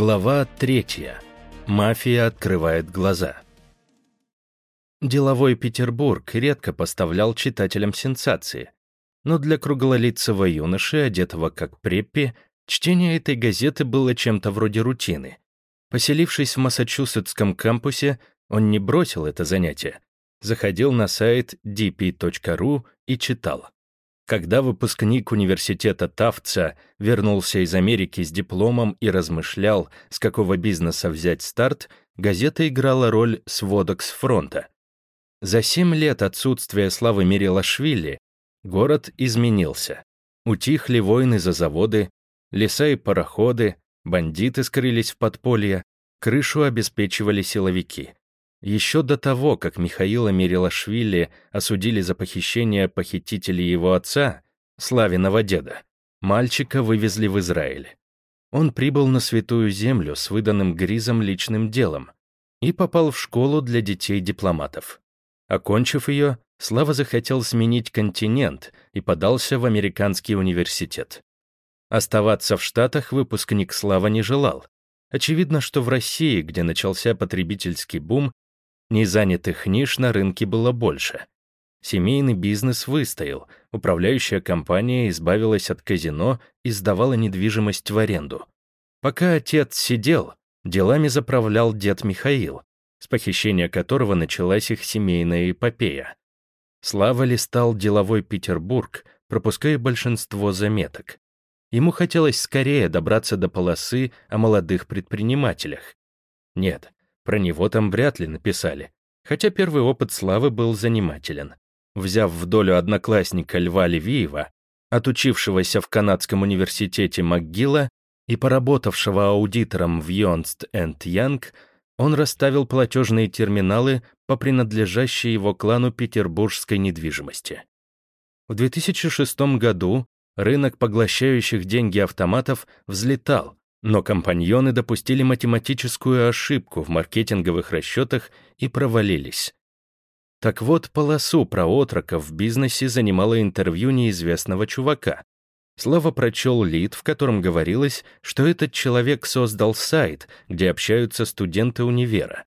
Глава третья. Мафия открывает глаза. Деловой Петербург редко поставлял читателям сенсации, но для круглолицего юноши, одетого как преппи, чтение этой газеты было чем-то вроде рутины. Поселившись в Массачусетском кампусе, он не бросил это занятие, заходил на сайт dp.ru и читал. Когда выпускник университета Тафтса вернулся из Америки с дипломом и размышлял, с какого бизнеса взять старт, газета играла роль сводок с фронта. За семь лет отсутствия славы Мирилашвили город изменился. Утихли войны за заводы, леса и пароходы, бандиты скрылись в подполье, крышу обеспечивали силовики. Еще до того, как Михаила Мерилашвили осудили за похищение похитителей его отца, Славиного деда, мальчика вывезли в Израиль. Он прибыл на Святую Землю с выданным Гризом личным делом и попал в школу для детей-дипломатов. Окончив ее, Слава захотел сменить континент и подался в американский университет. Оставаться в Штатах выпускник Слава не желал. Очевидно, что в России, где начался потребительский бум, Незанятых ниш на рынке было больше. Семейный бизнес выстоял, управляющая компания избавилась от казино и сдавала недвижимость в аренду. Пока отец сидел, делами заправлял дед Михаил, с похищения которого началась их семейная эпопея. Слава листал деловой Петербург, пропуская большинство заметок. Ему хотелось скорее добраться до полосы о молодых предпринимателях. Нет, про него там вряд ли написали, хотя первый опыт Славы был занимателен. Взяв в долю одноклассника Льва Левиева, отучившегося в Канадском университете МcГилла и поработавшего аудитором в Йонст энд Янг, он расставил платежные терминалы по принадлежащей его клану петербургской недвижимости. В 2006 году рынок поглощающих деньги автоматов взлетал, но компаньоны допустили математическую ошибку в маркетинговых расчетах и провалились. Так вот, полосу про отрока в бизнесе занимало интервью неизвестного чувака. Слава прочел лид, в котором говорилось, что этот человек создал сайт, где общаются студенты универа.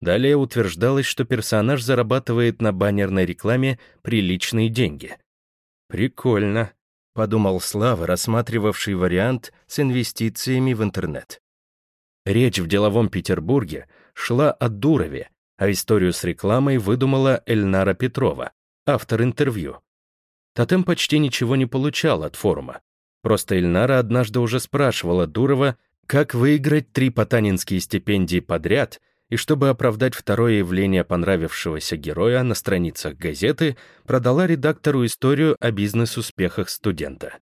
Далее утверждалось, что персонаж зарабатывает на баннерной рекламе приличные деньги. Прикольно подумал Слава, рассматривавший вариант с инвестициями в интернет. Речь в деловом Петербурге шла о Дурове, а историю с рекламой выдумала Эльнара Петрова, автор интервью. Тотем почти ничего не получал от форума. Просто Эльнара однажды уже спрашивала Дурова, как выиграть три потанинские стипендии подряд — и чтобы оправдать второе явление понравившегося героя на страницах газеты, продала редактору историю о бизнес-успехах студента.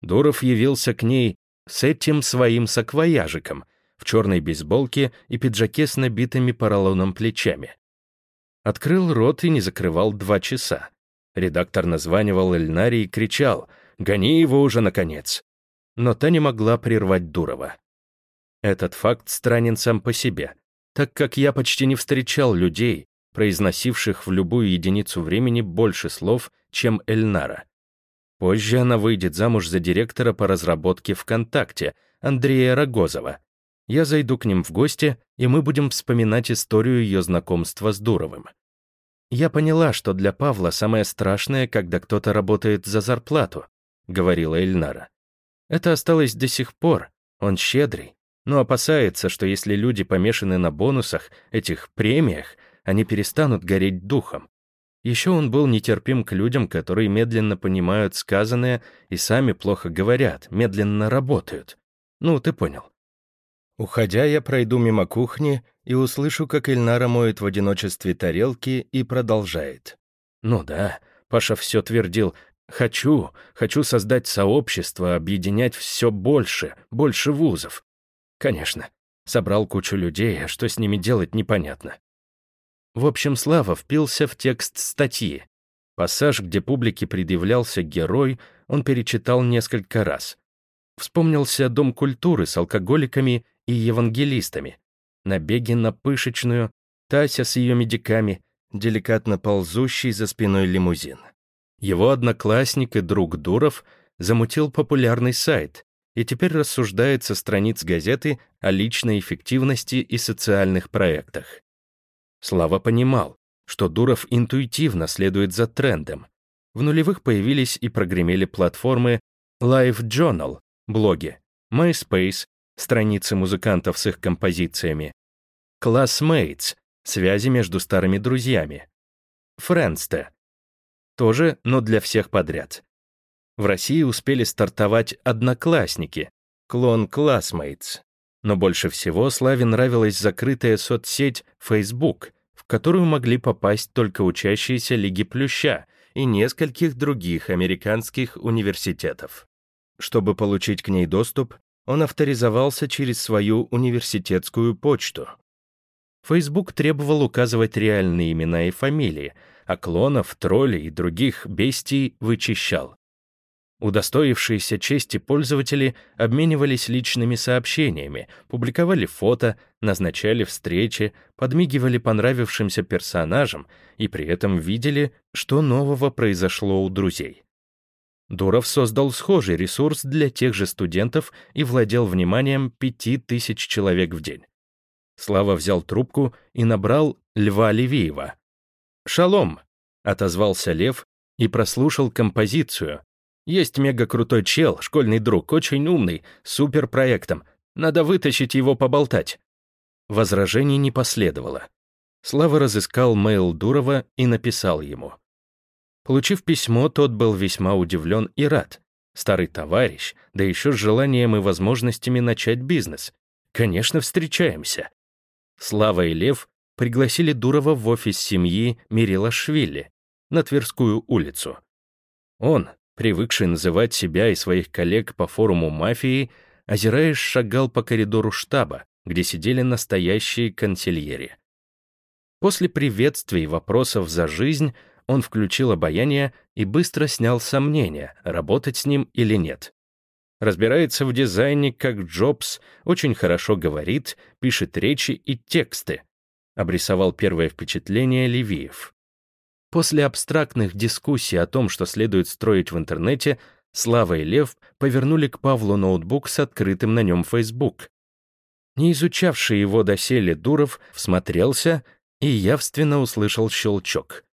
Дуров явился к ней с этим своим саквояжиком в черной бейсболке и пиджаке с набитыми поролоном плечами. Открыл рот и не закрывал два часа. Редактор названивал Эльнари и кричал «Гони его уже, наконец!» Но та не могла прервать Дурова. Этот факт странен сам по себе так как я почти не встречал людей, произносивших в любую единицу времени больше слов, чем Эльнара. Позже она выйдет замуж за директора по разработке ВКонтакте, Андрея Рогозова. Я зайду к ним в гости, и мы будем вспоминать историю ее знакомства с Дуровым. «Я поняла, что для Павла самое страшное, когда кто-то работает за зарплату», — говорила Эльнара. «Это осталось до сих пор. Он щедрый, но опасается, что если люди помешаны на бонусах, этих премиях, они перестанут гореть духом. Еще он был нетерпим к людям, которые медленно понимают сказанное и сами плохо говорят, медленно работают. Ну, ты понял. Уходя, я пройду мимо кухни и услышу, как Эльнара моет в одиночестве тарелки и продолжает. Ну да, Паша все твердил, хочу, хочу создать сообщество, объединять все больше, больше вузов. Конечно. Собрал кучу людей, а что с ними делать, непонятно. В общем, Слава впился в текст статьи. Пассаж, где публике предъявлялся герой, он перечитал несколько раз. Вспомнился Дом культуры с алкоголиками и евангелистами, набеги на пышечную, Тася с ее медиками, деликатно ползущий за спиной лимузин. Его одноклассник и друг Дуров замутил популярный сайт, и теперь рассуждает со страниц газеты о личной эффективности и социальных проектах. Слава понимал, что Дуров интуитивно следует за трендом. В нулевых появились и прогремели платформы Live Journal, блоги, MySpace, страницы музыкантов с их композициями, Classmates, связи между старыми друзьями, Friendster, тоже, но для всех подряд. В России успели стартовать «Одноклассники», клон Classmates. Но больше всего Славе нравилась закрытая соцсеть Facebook, в которую могли попасть только учащиеся Лиги Плюща и нескольких других американских университетов. Чтобы получить к ней доступ, он авторизовался через свою университетскую почту. Facebook требовал указывать реальные имена и фамилии, а клонов, троллей и других бестий вычищал. Удостоившиеся чести пользователи обменивались личными сообщениями, публиковали фото, назначали встречи, подмигивали понравившимся персонажам и при этом видели, что нового произошло у друзей. Дуров создал схожий ресурс для тех же студентов и владел вниманием пяти тысяч человек в день. Слава взял трубку и набрал Льва Левиева. «Шалом!» — отозвался Лев и прослушал композицию, есть мега-крутой чел, школьный друг, очень умный, супер проектом. Надо вытащить его поболтать». Возражений не последовало. Слава разыскал мейл Дурова и написал ему. Получив письмо, тот был весьма удивлен и рад. Старый товарищ, да еще с желанием и возможностями начать бизнес. Конечно, встречаемся. Слава и Лев пригласили Дурова в офис семьи Мирилашвили на Тверскую улицу. Он, привыкший называть себя и своих коллег по форуму мафии, озираясь, шагал по коридору штаба, где сидели настоящие консильери. После приветствий и вопросов за жизнь он включил обаяние и быстро снял сомнения, работать с ним или нет. Разбирается в дизайне, как Джобс, очень хорошо говорит, пишет речи и тексты. Обрисовал первое впечатление Левиев. После абстрактных дискуссий о том, что следует строить в интернете, Слава и Лев повернули к Павлу ноутбук с открытым на нем Facebook. Не изучавший его доселе Дуров всмотрелся и явственно услышал щелчок.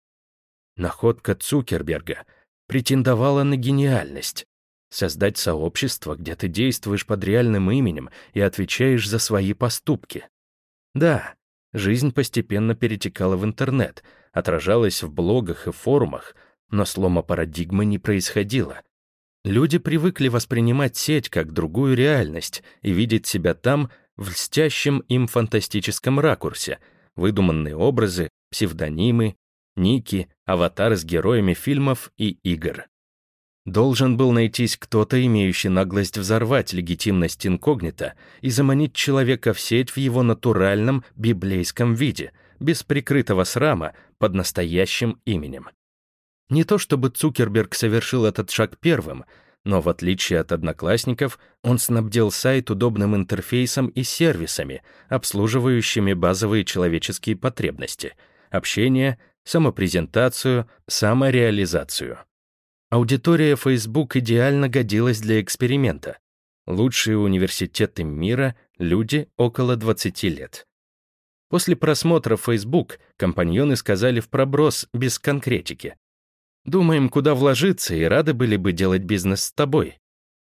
Находка Цукерберга претендовала на гениальность. Создать сообщество, где ты действуешь под реальным именем и отвечаешь за свои поступки. Да, жизнь постепенно перетекала в интернет — отражалось в блогах и форумах, но слома парадигмы не происходило. Люди привыкли воспринимать сеть как другую реальность и видеть себя там в льстящем им фантастическом ракурсе, выдуманные образы, псевдонимы, ники, аватары с героями фильмов и игр. Должен был найтись кто-то, имеющий наглость взорвать легитимность инкогнито и заманить человека в сеть в его натуральном библейском виде, без прикрытого срама, под настоящим именем. Не то чтобы Цукерберг совершил этот шаг первым, но в отличие от одноклассников, он снабдил сайт удобным интерфейсом и сервисами, обслуживающими базовые человеческие потребности — общение, самопрезентацию, самореализацию. Аудитория Facebook идеально годилась для эксперимента. Лучшие университеты мира — люди около 20 лет. После просмотра Facebook компаньоны сказали в проброс без конкретики. «Думаем, куда вложиться, и рады были бы делать бизнес с тобой».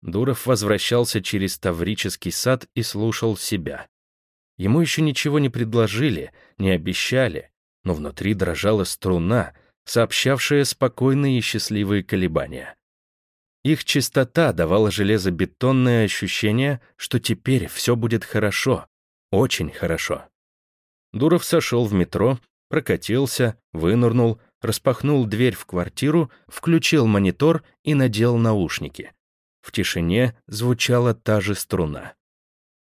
Дуров возвращался через Таврический сад и слушал себя. Ему еще ничего не предложили, не обещали, но внутри дрожала струна, сообщавшая спокойные и счастливые колебания. Их чистота давала железобетонное ощущение, что теперь все будет хорошо, очень хорошо. Дуров сошел в метро, прокатился, вынырнул, распахнул дверь в квартиру, включил монитор и надел наушники. В тишине звучала та же струна.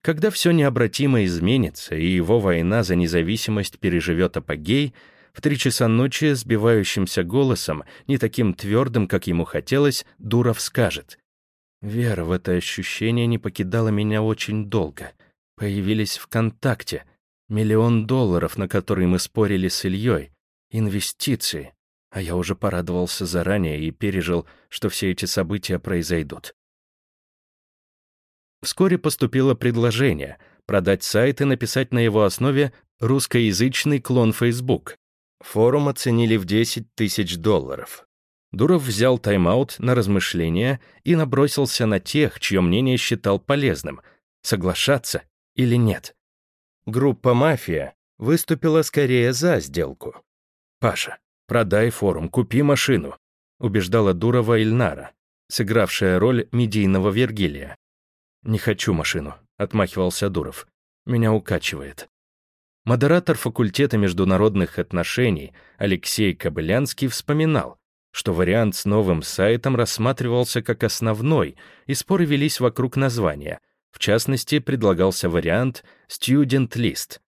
Когда все необратимо изменится и его война за независимость переживет апогей, в три часа ночи сбивающимся голосом, не таким твердым, как ему хотелось, Дуров скажет. «Вера в это ощущение не покидала меня очень долго. Появились ВКонтакте. Миллион долларов, на который мы спорили с Ильей. Инвестиции. А я уже порадовался заранее и пережил, что все эти события произойдут. Вскоре поступило предложение продать сайт и написать на его основе русскоязычный клон Facebook. Форум оценили в 10 тысяч долларов. Дуров взял тайм-аут на размышления и набросился на тех, чье мнение считал полезным, соглашаться или нет. Группа «Мафия» выступила скорее за сделку. «Паша, продай форум, купи машину», убеждала Дурова Ильнара, сыгравшая роль медийного Вергилия. «Не хочу машину», — отмахивался Дуров. «Меня укачивает». Модератор факультета международных отношений Алексей Кобылянский вспоминал, что вариант с новым сайтом рассматривался как основной, и споры велись вокруг названия. В частности, предлагался вариант «Student List».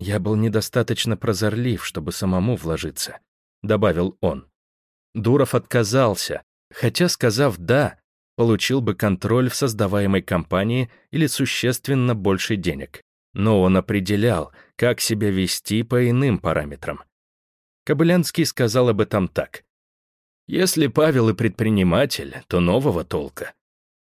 «Я был недостаточно прозорлив, чтобы самому вложиться», — добавил он. Дуров отказался, хотя, сказав «да», получил бы контроль в создаваемой компании или существенно больше денег. Но он определял, как себя вести по иным параметрам. Кобылянский сказал об этом так. «Если Павел и предприниматель, то нового толка.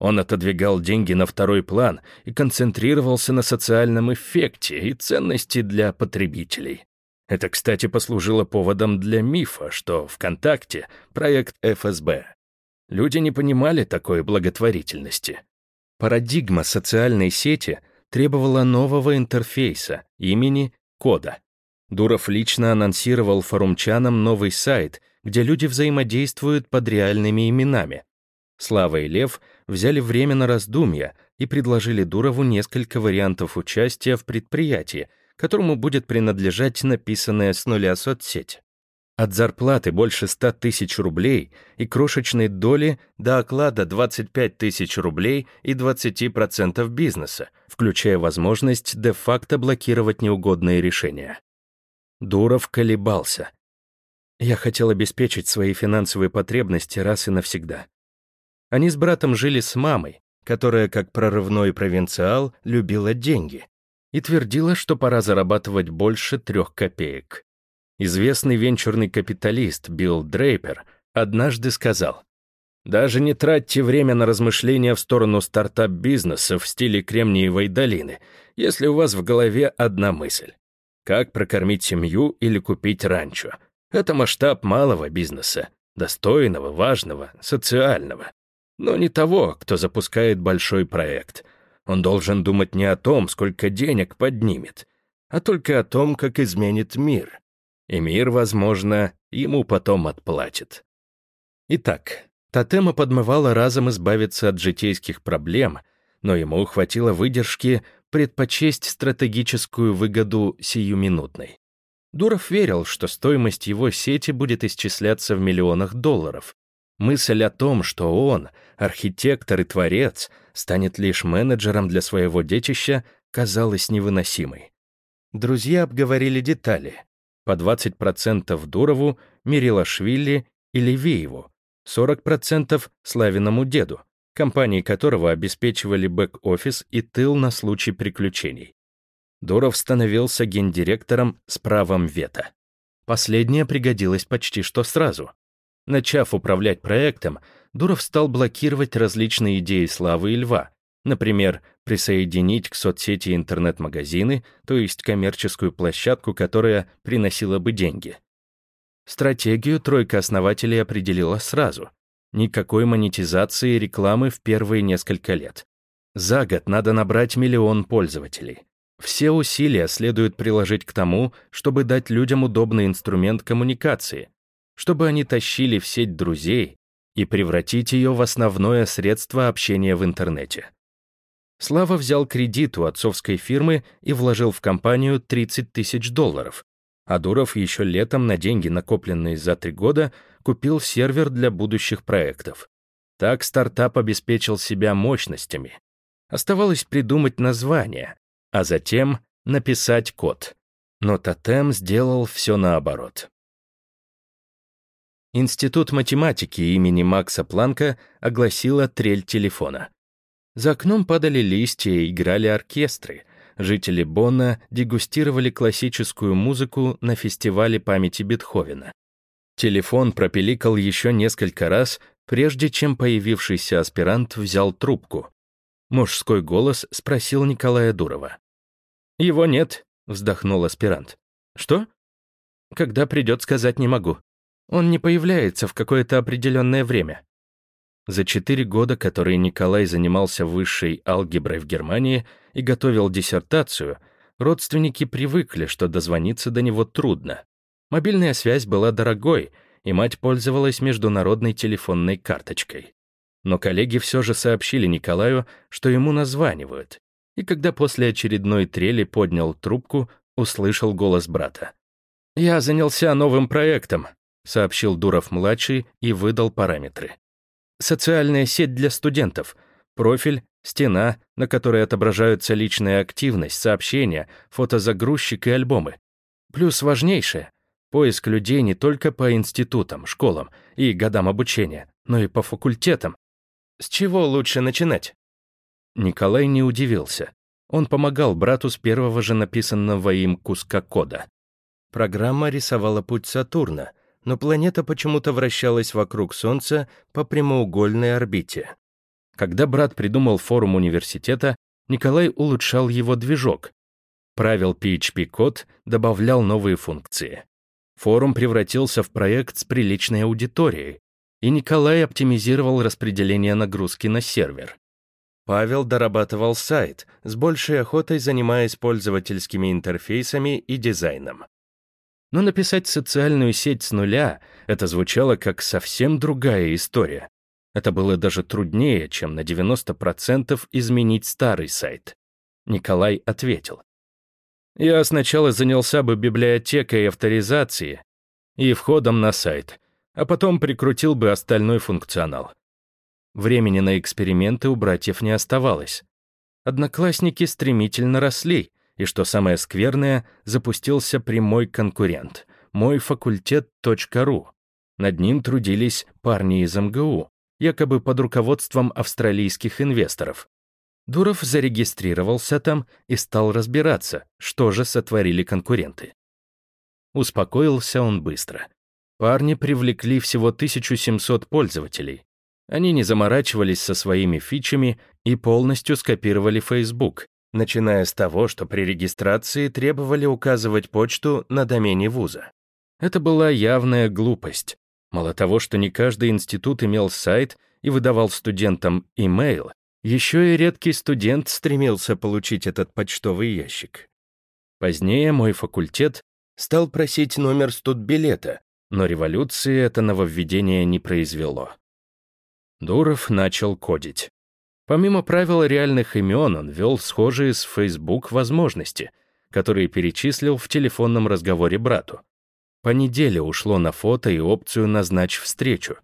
Он отодвигал деньги на второй план и концентрировался на социальном эффекте и ценности для потребителей. Это, кстати, послужило поводом для мифа, что ВКонтакте — проект ФСБ. Люди не понимали такой благотворительности. Парадигма социальной сети требовала нового интерфейса, имени, кода. Дуров лично анонсировал форумчанам новый сайт, где люди взаимодействуют под реальными именами. Слава и Лев взяли время на раздумья и предложили Дурову несколько вариантов участия в предприятии, которому будет принадлежать написанная с нуля соцсеть. От зарплаты больше 100 тысяч рублей и крошечной доли до оклада 25 тысяч рублей и 20% бизнеса, включая возможность де-факто блокировать неугодные решения. Дуров колебался. Я хотел обеспечить свои финансовые потребности раз и навсегда. Они с братом жили с мамой, которая, как прорывной провинциал, любила деньги и твердила, что пора зарабатывать больше трех копеек. Известный венчурный капиталист Билл Дрейпер однажды сказал, «Даже не тратьте время на размышления в сторону стартап-бизнеса в стиле Кремниевой долины, если у вас в голове одна мысль. Как прокормить семью или купить ранчо? Это масштаб малого бизнеса, достойного, важного, социального. Но не того, кто запускает большой проект. Он должен думать не о том, сколько денег поднимет, а только о том, как изменит мир и мир, возможно, ему потом отплатит. Итак, Тотема подмывала разом избавиться от житейских проблем, но ему хватило выдержки предпочесть стратегическую выгоду сиюминутной. Дуров верил, что стоимость его сети будет исчисляться в миллионах долларов. Мысль о том, что он, архитектор и творец, станет лишь менеджером для своего детища, казалась невыносимой. Друзья обговорили детали, по 20% Дурову, Мирилашвили и Левиеву, 40% Славиному деду, компании которого обеспечивали бэк-офис и тыл на случай приключений. Дуров становился гендиректором с правом вето. Последнее пригодилось почти что сразу. Начав управлять проектом, Дуров стал блокировать различные идеи Славы и Льва, Например, присоединить к соцсети интернет-магазины, то есть коммерческую площадку, которая приносила бы деньги. Стратегию тройка основателей определила сразу. Никакой монетизации рекламы в первые несколько лет. За год надо набрать миллион пользователей. Все усилия следует приложить к тому, чтобы дать людям удобный инструмент коммуникации, чтобы они тащили в сеть друзей и превратить ее в основное средство общения в интернете. Слава взял кредит у отцовской фирмы и вложил в компанию 30 тысяч долларов, а Дуров еще летом на деньги, накопленные за три года, купил сервер для будущих проектов. Так стартап обеспечил себя мощностями. Оставалось придумать название, а затем написать код. Но Тотем сделал все наоборот. Институт математики имени Макса Планка огласила трель телефона. За окном падали листья и играли оркестры. Жители Бонна дегустировали классическую музыку на фестивале памяти Бетховена. Телефон пропеликал еще несколько раз, прежде чем появившийся аспирант взял трубку. Мужской голос спросил Николая Дурова. «Его нет», — вздохнул аспирант. «Что?» «Когда придет, сказать не могу. Он не появляется в какое-то определенное время». За четыре года, которые Николай занимался высшей алгеброй в Германии и готовил диссертацию, родственники привыкли, что дозвониться до него трудно. Мобильная связь была дорогой, и мать пользовалась международной телефонной карточкой. Но коллеги все же сообщили Николаю, что ему названивают, и когда после очередной трели поднял трубку, услышал голос брата. «Я занялся новым проектом», — сообщил Дуров-младший и выдал параметры. «Социальная сеть для студентов, профиль, стена, на которой отображаются личная активность, сообщения, фотозагрузчик и альбомы. Плюс важнейшее — поиск людей не только по институтам, школам и годам обучения, но и по факультетам. С чего лучше начинать?» Николай не удивился. Он помогал брату с первого же написанного им куска кода. Программа рисовала путь Сатурна, но планета почему-то вращалась вокруг Солнца по прямоугольной орбите. Когда брат придумал форум университета, Николай улучшал его движок, правил PHP-код, добавлял новые функции. Форум превратился в проект с приличной аудиторией, и Николай оптимизировал распределение нагрузки на сервер. Павел дорабатывал сайт, с большей охотой занимаясь пользовательскими интерфейсами и дизайном. Но написать социальную сеть с нуля — это звучало как совсем другая история. Это было даже труднее, чем на 90% изменить старый сайт. Николай ответил. «Я сначала занялся бы библиотекой авторизации и входом на сайт, а потом прикрутил бы остальной функционал. Времени на эксперименты у братьев не оставалось. Одноклассники стремительно росли, и, что самое скверное, запустился прямой конкурент — мой факультет.ру. Над ним трудились парни из МГУ, якобы под руководством австралийских инвесторов. Дуров зарегистрировался там и стал разбираться, что же сотворили конкуренты. Успокоился он быстро. Парни привлекли всего 1700 пользователей, они не заморачивались со своими фичами и полностью скопировали Facebook, начиная с того, что при регистрации требовали указывать почту на домене вуза. Это была явная глупость. Мало того, что не каждый институт имел сайт и выдавал студентам имейл, еще и редкий студент стремился получить этот почтовый ящик. Позднее мой факультет стал просить номер студбилета, но революции это нововведение не произвело. Дуров начал кодить. Помимо правил реальных имен, он ввел схожие с Facebook возможности, которые перечислил в телефонном разговоре брату. По неделе ушло на фото и опцию «Назначь встречу».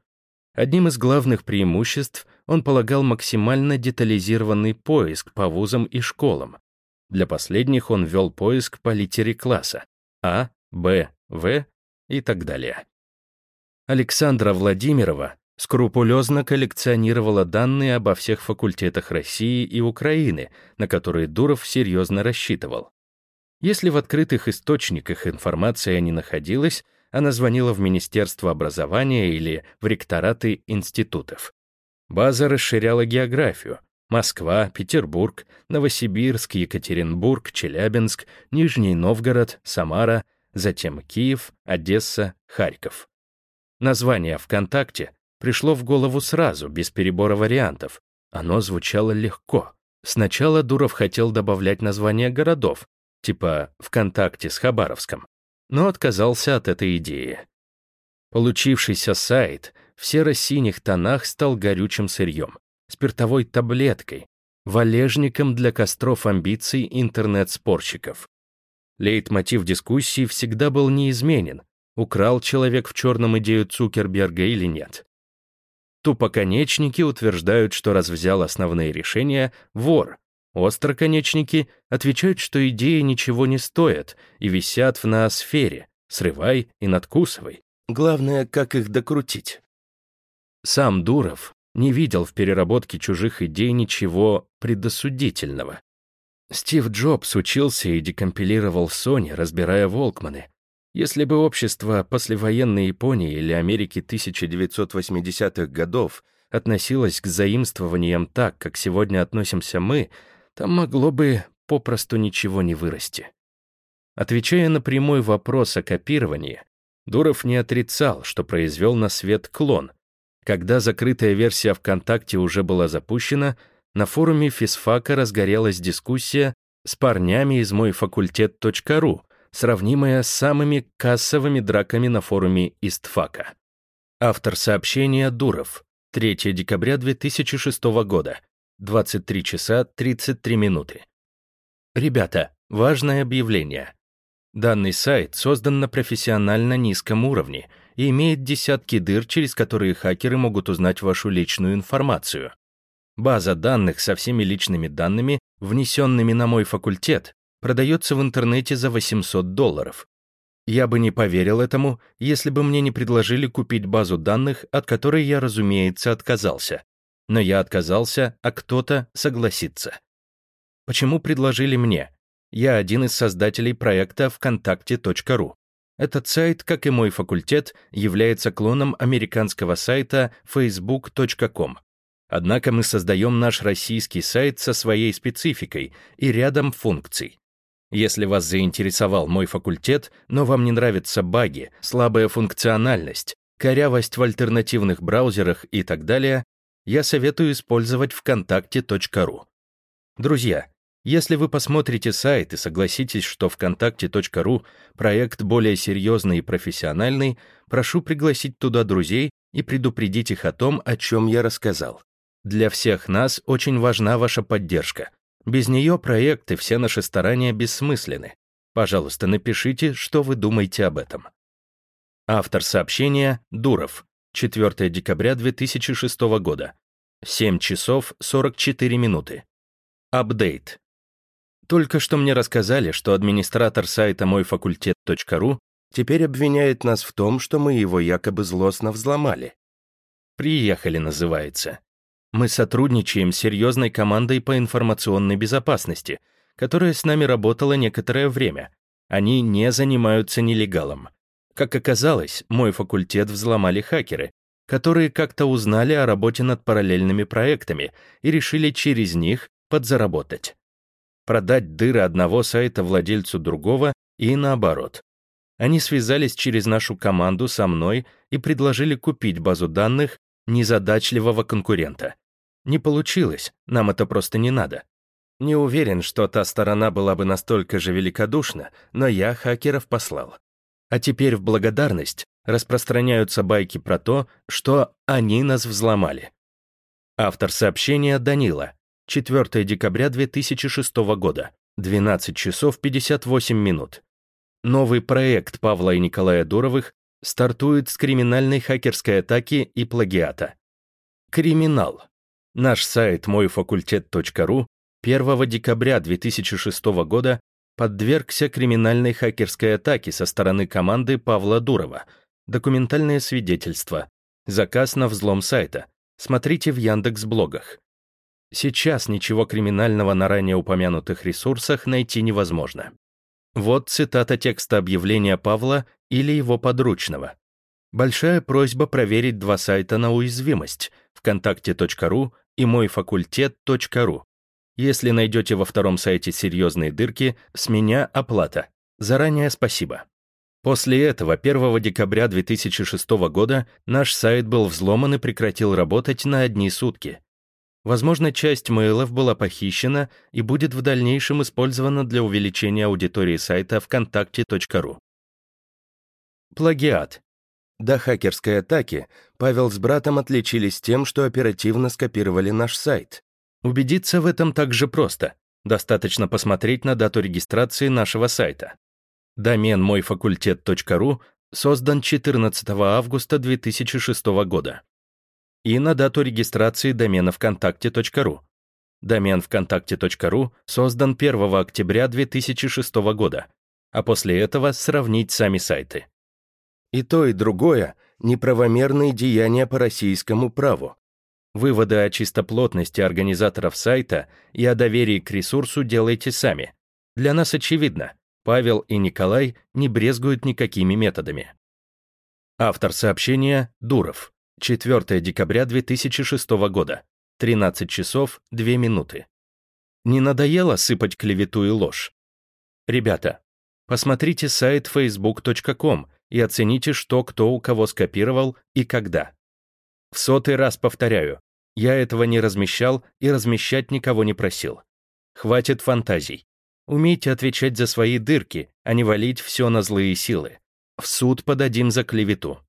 Одним из главных преимуществ он полагал максимально детализированный поиск по вузам и школам. Для последних он ввел поиск по литере класса А, Б, В и так далее. Александра Владимирова скрупулезно коллекционировала данные обо всех факультетах России и Украины, на которые Дуров серьезно рассчитывал. Если в открытых источниках информация не находилась, она звонила в Министерство образования или в ректораты институтов. База расширяла географию. Москва, Петербург, Новосибирск, Екатеринбург, Челябинск, Нижний Новгород, Самара, затем Киев, Одесса, Харьков. Название ВКонтакте пришло в голову сразу, без перебора вариантов. Оно звучало легко. Сначала Дуров хотел добавлять названия городов, типа «ВКонтакте» с Хабаровском, но отказался от этой идеи. Получившийся сайт в серо-синих тонах стал горючим сырьем, спиртовой таблеткой, валежником для костров амбиций интернет-спорщиков. Лейтмотив дискуссии всегда был неизменен. Украл человек в черном идею Цукерберга или нет. Тупоконечники утверждают, что раз взял основные решения, вор. Остроконечники отвечают, что идеи ничего не стоят и висят в ноосфере. Срывай и надкусывай. Главное, как их докрутить. Сам Дуров не видел в переработке чужих идей ничего предосудительного. Стив Джобс учился и декомпилировал Sony, разбирая Волкманы, если бы общество послевоенной Японии или Америки 1980-х годов относилась к заимствованиям так, как сегодня относимся мы, там могло бы попросту ничего не вырасти. Отвечая на прямой вопрос о копировании, Дуров не отрицал, что произвел на свет клон. Когда закрытая версия ВКонтакте уже была запущена, на форуме физфака разгорелась дискуссия с парнями из мой факультет.ру, сравнимая с самыми кассовыми драками на форуме Истфака. Автор сообщения Дуров. 3 декабря 2006 года. 23 часа 33 минуты. Ребята, важное объявление. Данный сайт создан на профессионально низком уровне и имеет десятки дыр, через которые хакеры могут узнать вашу личную информацию. База данных со всеми личными данными, внесенными на мой факультет, продается в интернете за 800 долларов. Я бы не поверил этому, если бы мне не предложили купить базу данных, от которой я, разумеется, отказался. Но я отказался, а кто-то согласится. Почему предложили мне? Я один из создателей проекта ВКонтакте.ру. Этот сайт, как и мой факультет, является клоном американского сайта facebook.com. Однако мы создаем наш российский сайт со своей спецификой и рядом функций. Если вас заинтересовал мой факультет, но вам не нравятся баги, слабая функциональность, корявость в альтернативных браузерах и так далее, я советую использовать вконтакте.ру. Друзья, если вы посмотрите сайт и согласитесь, что ВКонтакте.ру проект более серьезный и профессиональный, прошу пригласить туда друзей и предупредить их о том, о чем я рассказал. Для всех нас очень важна ваша поддержка. Без нее проект и все наши старания бессмысленны. Пожалуйста, напишите, что вы думаете об этом. Автор сообщения — Дуров, 4 декабря 2006 года, 7 часов 44 минуты. Апдейт. Только что мне рассказали, что администратор сайта мойфакультет.ру теперь обвиняет нас в том, что мы его якобы злостно взломали. «Приехали» называется. Мы сотрудничаем с серьезной командой по информационной безопасности, которая с нами работала некоторое время. Они не занимаются нелегалом. Как оказалось, мой факультет взломали хакеры, которые как-то узнали о работе над параллельными проектами и решили через них подзаработать продать дыры одного сайта владельцу другого и наоборот. Они связались через нашу команду со мной и предложили купить базу данных незадачливого конкурента. Не получилось, нам это просто не надо. Не уверен, что та сторона была бы настолько же великодушна, но я хакеров послал. А теперь в благодарность распространяются байки про то, что они нас взломали. Автор сообщения Данила, 4 декабря 2006 года, 12 часов 58 минут. Новый проект Павла и Николая Дуровых стартует с криминальной хакерской атаки и плагиата. Криминал. Наш сайт мойфакультет.ру 1 декабря 2006 года подвергся криминальной хакерской атаке со стороны команды Павла Дурова. Документальное свидетельство. Заказ на взлом сайта. Смотрите в Яндекс.Блогах. Сейчас ничего криминального на ранее упомянутых ресурсах найти невозможно. Вот цитата текста объявления Павла или его подручного. Большая просьба проверить два сайта на уязвимость — вконтакте.ру и мойфакультет.ру. Если найдете во втором сайте серьезные дырки, с меня оплата. Заранее спасибо. После этого 1 декабря 2006 года наш сайт был взломан и прекратил работать на одни сутки. Возможно, часть мейлов была похищена и будет в дальнейшем использована для увеличения аудитории сайта вконтакте.ру. Плагиат. До хакерской атаки Павел с братом отличились тем, что оперативно скопировали наш сайт. Убедиться в этом также просто. Достаточно посмотреть на дату регистрации нашего сайта. Домен мойфакультет.ру создан 14 августа 2006 года и на дату регистрации домена ВКонтакте.ру. Домен ВКонтакте.ру создан 1 октября 2006 года, а после этого сравнить сами сайты. И то, и другое — неправомерные деяния по российскому праву. Выводы о чистоплотности организаторов сайта и о доверии к ресурсу делайте сами. Для нас очевидно, Павел и Николай не брезгуют никакими методами. Автор сообщения — Дуров. 4 декабря 2006 года. 13 часов 2 минуты. Не надоело сыпать клевету и ложь? Ребята, посмотрите сайт facebook.com и оцените, что кто у кого скопировал и когда. В сотый раз повторяю, я этого не размещал и размещать никого не просил. Хватит фантазий. Умейте отвечать за свои дырки, а не валить все на злые силы. В суд подадим за клевету.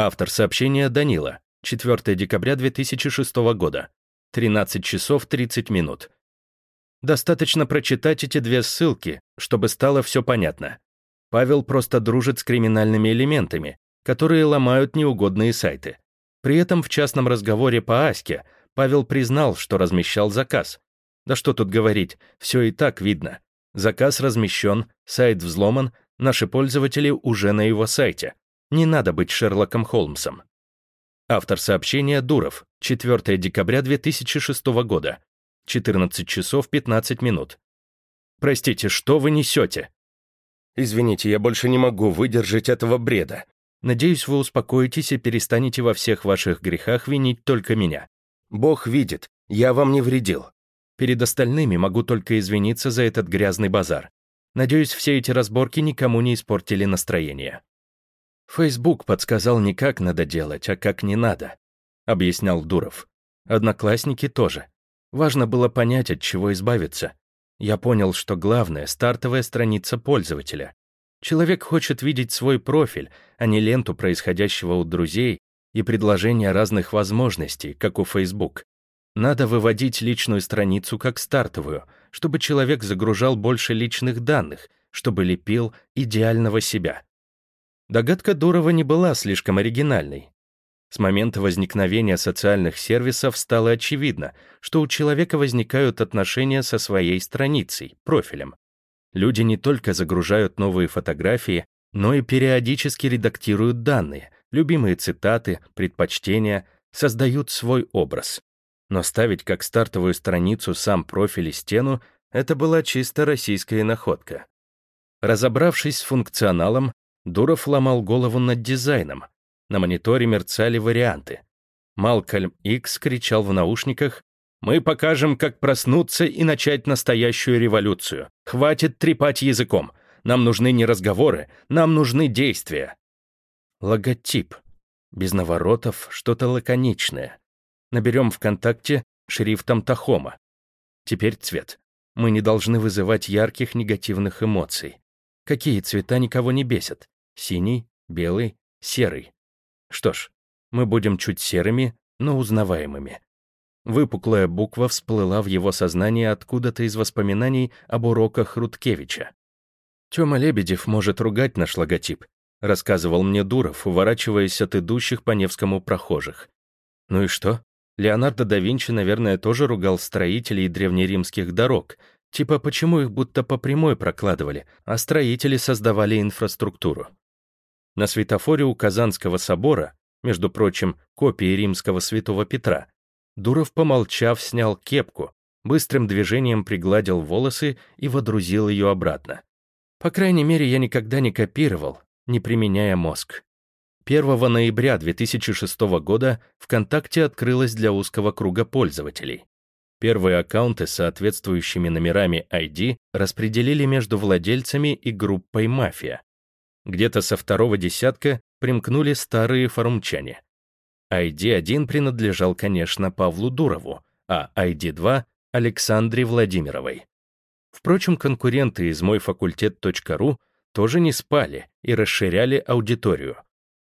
Автор сообщения Данила, 4 декабря 2006 года, 13 часов 30 минут. Достаточно прочитать эти две ссылки, чтобы стало все понятно. Павел просто дружит с криминальными элементами, которые ломают неугодные сайты. При этом в частном разговоре по Аське Павел признал, что размещал заказ. Да что тут говорить, все и так видно. Заказ размещен, сайт взломан, наши пользователи уже на его сайте. Не надо быть Шерлоком Холмсом. Автор сообщения Дуров, 4 декабря 2006 года, 14 часов 15 минут. Простите, что вы несете? Извините, я больше не могу выдержать этого бреда. Надеюсь, вы успокоитесь и перестанете во всех ваших грехах винить только меня. Бог видит, я вам не вредил. Перед остальными могу только извиниться за этот грязный базар. Надеюсь, все эти разборки никому не испортили настроение. «Фейсбук подсказал не как надо делать, а как не надо», — объяснял Дуров. «Одноклассники тоже. Важно было понять, от чего избавиться. Я понял, что главное — стартовая страница пользователя. Человек хочет видеть свой профиль, а не ленту происходящего у друзей и предложения разных возможностей, как у Facebook. Надо выводить личную страницу как стартовую, чтобы человек загружал больше личных данных, чтобы лепил идеального себя. Догадка Дурова не была слишком оригинальной. С момента возникновения социальных сервисов стало очевидно, что у человека возникают отношения со своей страницей, профилем. Люди не только загружают новые фотографии, но и периодически редактируют данные, любимые цитаты, предпочтения, создают свой образ. Но ставить как стартовую страницу сам профиль и стену — это была чисто российская находка. Разобравшись с функционалом, Дуров ломал голову над дизайном. На мониторе мерцали варианты. Малкольм Икс кричал в наушниках «Мы покажем, как проснуться и начать настоящую революцию. Хватит трепать языком. Нам нужны не разговоры, нам нужны действия». Логотип. Без наворотов, что-то лаконичное. Наберем ВКонтакте шрифтом Тахома. Теперь цвет. Мы не должны вызывать ярких негативных эмоций. Какие цвета никого не бесят? Синий, белый, серый. Что ж, мы будем чуть серыми, но узнаваемыми. Выпуклая буква всплыла в его сознании откуда-то из воспоминаний об уроках Руткевича. «Тёма Лебедев может ругать наш логотип», рассказывал мне Дуров, уворачиваясь от идущих по Невскому прохожих. Ну и что? Леонардо да Винчи, наверное, тоже ругал строителей древнеримских дорог, Типа, почему их будто по прямой прокладывали, а строители создавали инфраструктуру. На светофоре у Казанского собора, между прочим, копии римского святого Петра, Дуров, помолчав, снял кепку, быстрым движением пригладил волосы и водрузил ее обратно. По крайней мере, я никогда не копировал, не применяя мозг. 1 ноября 2006 года ВКонтакте открылась для узкого круга пользователей. Первые аккаунты с соответствующими номерами ID распределили между владельцами и группой «Мафия». Где-то со второго десятка примкнули старые форумчане. ID-1 принадлежал, конечно, Павлу Дурову, а ID-2 — Александре Владимировой. Впрочем, конкуренты из мой факультет.ру тоже не спали и расширяли аудиторию.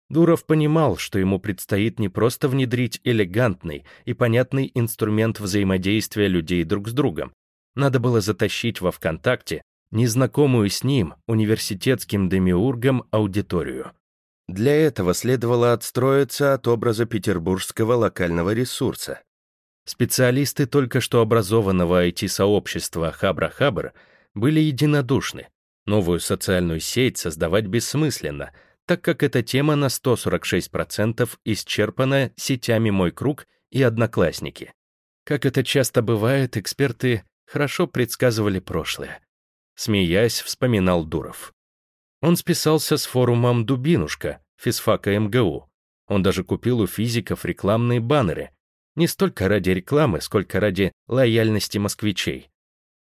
Дуров понимал, что ему предстоит не просто внедрить элегантный и понятный инструмент взаимодействия людей друг с другом. Надо было затащить во ВКонтакте незнакомую с ним, университетским демиургом, аудиторию. Для этого следовало отстроиться от образа петербургского локального ресурса. Специалисты только что образованного IT-сообщества Хабра-Хабр были единодушны. Новую социальную сеть создавать бессмысленно — так как эта тема на 146% исчерпана сетями «Мой круг» и «Одноклассники». Как это часто бывает, эксперты хорошо предсказывали прошлое. Смеясь, вспоминал Дуров. Он списался с форумом «Дубинушка» физфака МГУ. Он даже купил у физиков рекламные баннеры. Не столько ради рекламы, сколько ради лояльности москвичей.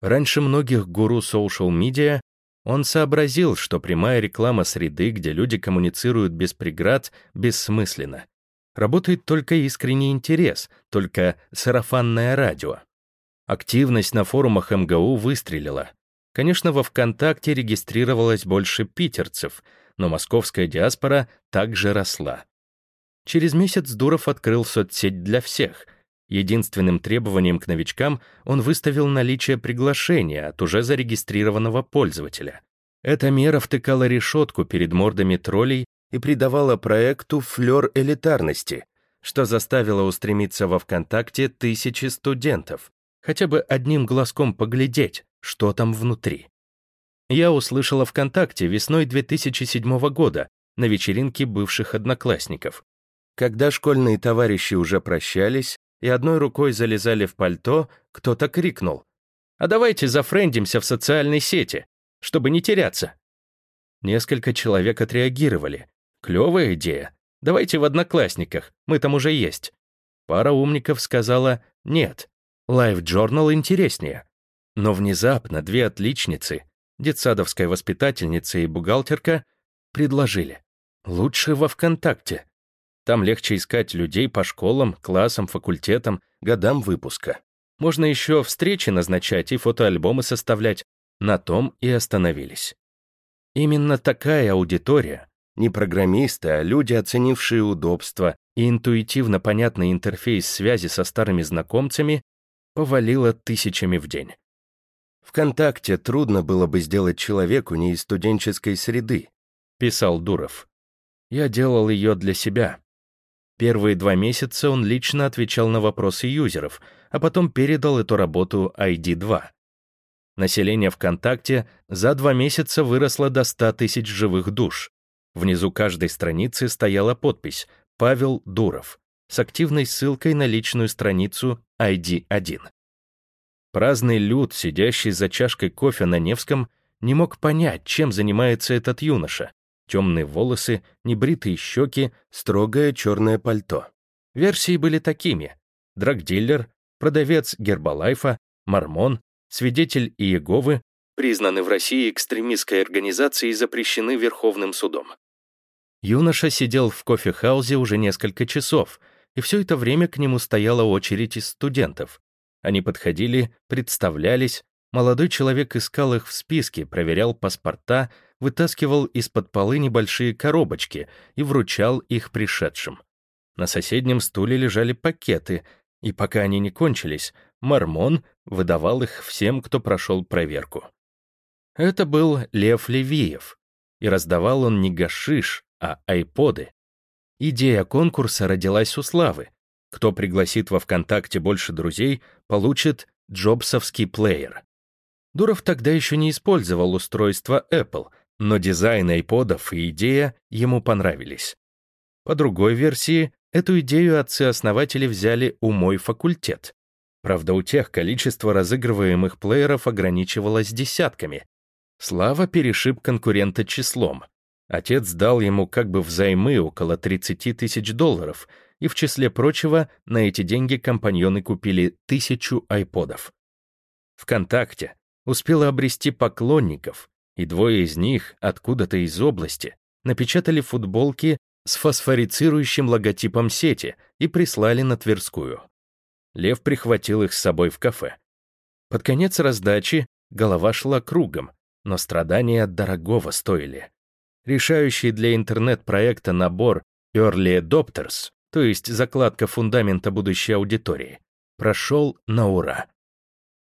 Раньше многих гуру соушал-медиа он сообразил, что прямая реклама среды, где люди коммуницируют без преград, бессмысленна. Работает только искренний интерес, только сарафанное радио. Активность на форумах МГУ выстрелила. Конечно, во ВКонтакте регистрировалось больше питерцев, но московская диаспора также росла. Через месяц Дуров открыл соцсеть для всех. Единственным требованием к новичкам он выставил наличие приглашения от уже зарегистрированного пользователя. Эта мера втыкала решетку перед мордами троллей и придавала проекту флер элитарности, что заставило устремиться во ВКонтакте тысячи студентов, хотя бы одним глазком поглядеть, что там внутри. Я услышала ВКонтакте весной 2007 года на вечеринке бывших одноклассников. Когда школьные товарищи уже прощались и одной рукой залезали в пальто, кто-то крикнул «А давайте зафрендимся в социальной сети, чтобы не теряться». Несколько человек отреагировали, Клевая идея. Давайте в Одноклассниках, мы там уже есть. Пара умников сказала «нет». Live Journal интереснее. Но внезапно две отличницы, детсадовская воспитательница и бухгалтерка, предложили. Лучше во ВКонтакте. Там легче искать людей по школам, классам, факультетам, годам выпуска. Можно еще встречи назначать и фотоальбомы составлять. На том и остановились. Именно такая аудитория не программисты, а люди, оценившие удобство и интуитивно понятный интерфейс связи со старыми знакомцами, повалило тысячами в день. «ВКонтакте трудно было бы сделать человеку не из студенческой среды», — писал Дуров. «Я делал ее для себя». Первые два месяца он лично отвечал на вопросы юзеров, а потом передал эту работу ID2. Население ВКонтакте за два месяца выросло до 100 тысяч живых душ. Внизу каждой страницы стояла подпись «Павел Дуров» с активной ссылкой на личную страницу ID1. Праздный люд, сидящий за чашкой кофе на Невском, не мог понять, чем занимается этот юноша. Темные волосы, небритые щеки, строгое черное пальто. Версии были такими. Драгдиллер, продавец Гербалайфа, мормон, свидетель Иеговы, признаны в России экстремистской организацией и запрещены Верховным судом. Юноша сидел в кофехаузе уже несколько часов, и все это время к нему стояла очередь из студентов. Они подходили, представлялись, молодой человек искал их в списке, проверял паспорта, вытаскивал из-под полы небольшие коробочки и вручал их пришедшим. На соседнем стуле лежали пакеты, и пока они не кончились, Мормон выдавал их всем, кто прошел проверку. Это был Лев Левиев, и раздавал он не гашиш, а айподы. Идея конкурса родилась у Славы. Кто пригласит во ВКонтакте больше друзей, получит джобсовский плеер. Дуров тогда еще не использовал устройство Apple, но дизайн айподов и идея ему понравились. По другой версии, эту идею отцы-основатели взяли у мой факультет. Правда, у тех количество разыгрываемых плееров ограничивалось десятками. Слава перешиб конкурента числом. Отец дал ему как бы взаймы около 30 тысяч долларов, и в числе прочего на эти деньги компаньоны купили тысячу айподов. ВКонтакте успела обрести поклонников, и двое из них, откуда-то из области, напечатали футболки с фосфорицирующим логотипом сети и прислали на Тверскую. Лев прихватил их с собой в кафе. Под конец раздачи голова шла кругом, но страдания дорогого стоили решающий для интернет-проекта набор Early Adopters, то есть закладка фундамента будущей аудитории, прошел на ура.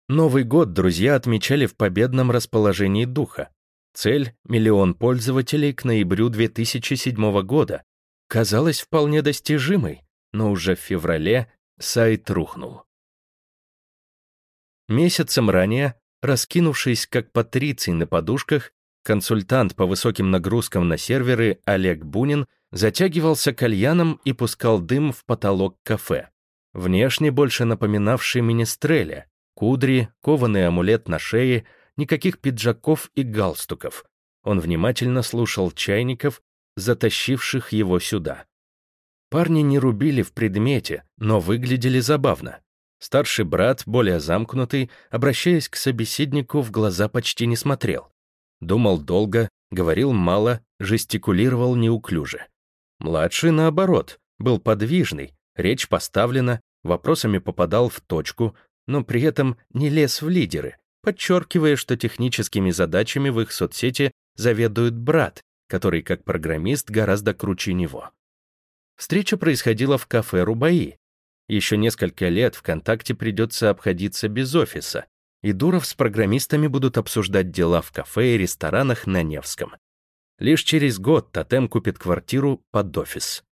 Новый год друзья отмечали в победном расположении духа. Цель — миллион пользователей к ноябрю 2007 года казалась вполне достижимой, но уже в феврале сайт рухнул. Месяцем ранее, раскинувшись как патриций на подушках, Консультант по высоким нагрузкам на серверы Олег Бунин затягивался кальяном и пускал дым в потолок кафе. Внешне больше напоминавший министреля, кудри, кованый амулет на шее, никаких пиджаков и галстуков. Он внимательно слушал чайников, затащивших его сюда. Парни не рубили в предмете, но выглядели забавно. Старший брат, более замкнутый, обращаясь к собеседнику, в глаза почти не смотрел. Думал долго, говорил мало, жестикулировал неуклюже. Младший, наоборот, был подвижный, речь поставлена, вопросами попадал в точку, но при этом не лез в лидеры, подчеркивая, что техническими задачами в их соцсети заведует брат, который как программист гораздо круче него. Встреча происходила в кафе «Рубаи». Еще несколько лет ВКонтакте придется обходиться без офиса, и Дуров с программистами будут обсуждать дела в кафе и ресторанах на Невском. Лишь через год Тотем купит квартиру под офис.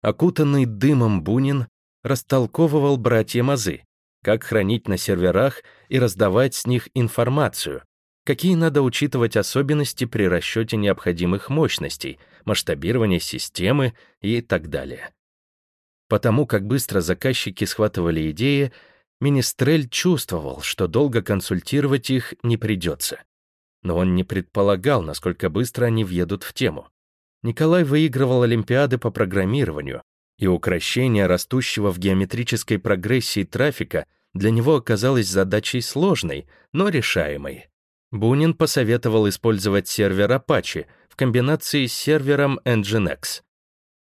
Окутанный дымом Бунин растолковывал братьям азы, как хранить на серверах и раздавать с них информацию, какие надо учитывать особенности при расчете необходимых мощностей, масштабирования системы и так далее. Потому как быстро заказчики схватывали идеи, Министрель чувствовал, что долго консультировать их не придется. Но он не предполагал, насколько быстро они въедут в тему. Николай выигрывал олимпиады по программированию, и укращение растущего в геометрической прогрессии трафика для него оказалось задачей сложной, но решаемой. Бунин посоветовал использовать сервер Apache в комбинации с сервером Nginx.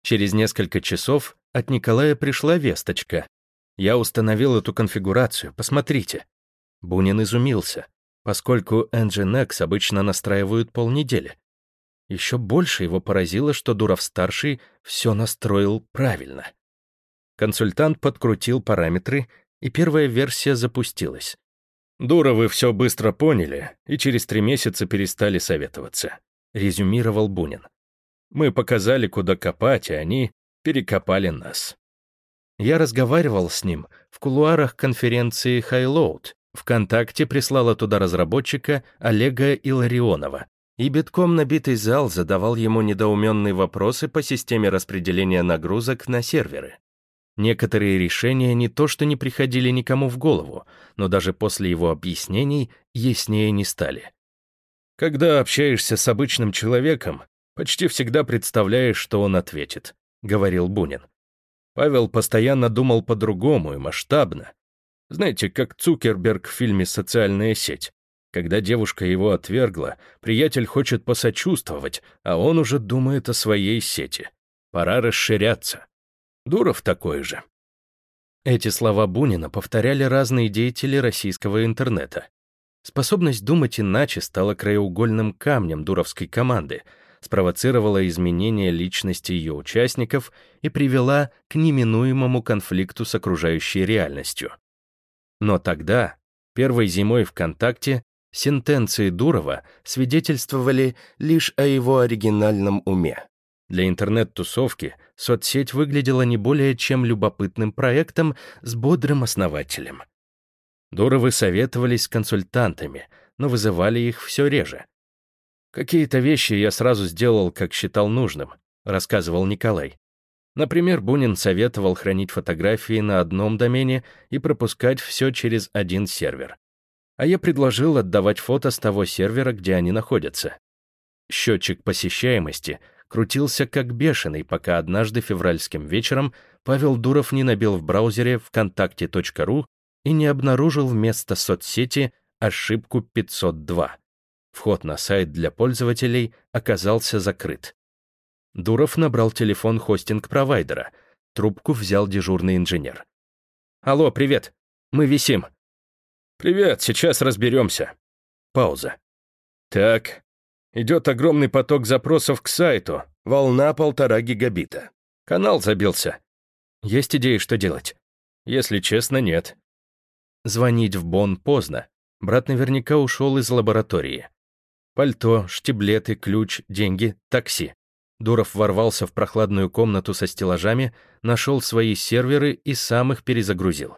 Через несколько часов от Николая пришла весточка. «Я установил эту конфигурацию, посмотрите». Бунин изумился, поскольку Nginx обычно настраивают полнедели. Еще больше его поразило, что Дуров-старший все настроил правильно. Консультант подкрутил параметры, и первая версия запустилась. «Дуровы все быстро поняли и через три месяца перестали советоваться», — резюмировал Бунин. «Мы показали, куда копать, и они перекопали нас». Я разговаривал с ним в кулуарах конференции Highload. ВКонтакте прислала туда разработчика Олега Иларионова, и битком набитый зал задавал ему недоуменные вопросы по системе распределения нагрузок на серверы. Некоторые решения не то что не приходили никому в голову, но даже после его объяснений яснее не стали. «Когда общаешься с обычным человеком, почти всегда представляешь, что он ответит», — говорил Бунин. Павел постоянно думал по-другому и масштабно. Знаете, как Цукерберг в фильме «Социальная сеть». Когда девушка его отвергла, приятель хочет посочувствовать, а он уже думает о своей сети. Пора расширяться. Дуров такой же. Эти слова Бунина повторяли разные деятели российского интернета. Способность думать иначе стала краеугольным камнем дуровской команды, спровоцировала изменение личности ее участников и привела к неминуемому конфликту с окружающей реальностью. Но тогда, первой зимой ВКонтакте, сентенции Дурова свидетельствовали лишь о его оригинальном уме. Для интернет-тусовки соцсеть выглядела не более чем любопытным проектом с бодрым основателем. Дуровы советовались с консультантами, но вызывали их все реже. «Какие-то вещи я сразу сделал, как считал нужным», — рассказывал Николай. Например, Бунин советовал хранить фотографии на одном домене и пропускать все через один сервер. А я предложил отдавать фото с того сервера, где они находятся. Счетчик посещаемости — крутился как бешеный, пока однажды февральским вечером Павел Дуров не набил в браузере вконтакте.ру и не обнаружил вместо соцсети ошибку 502. Вход на сайт для пользователей оказался закрыт. Дуров набрал телефон хостинг-провайдера. Трубку взял дежурный инженер. «Алло, привет. Мы висим». «Привет, сейчас разберемся». Пауза. «Так, Идет огромный поток запросов к сайту, волна полтора гигабита. Канал забился. Есть идеи, что делать? Если честно, нет. Звонить в Бон поздно. Брат наверняка ушел из лаборатории. Пальто, штиблеты, ключ, деньги, такси. Дуров ворвался в прохладную комнату со стеллажами, нашел свои серверы и сам их перезагрузил.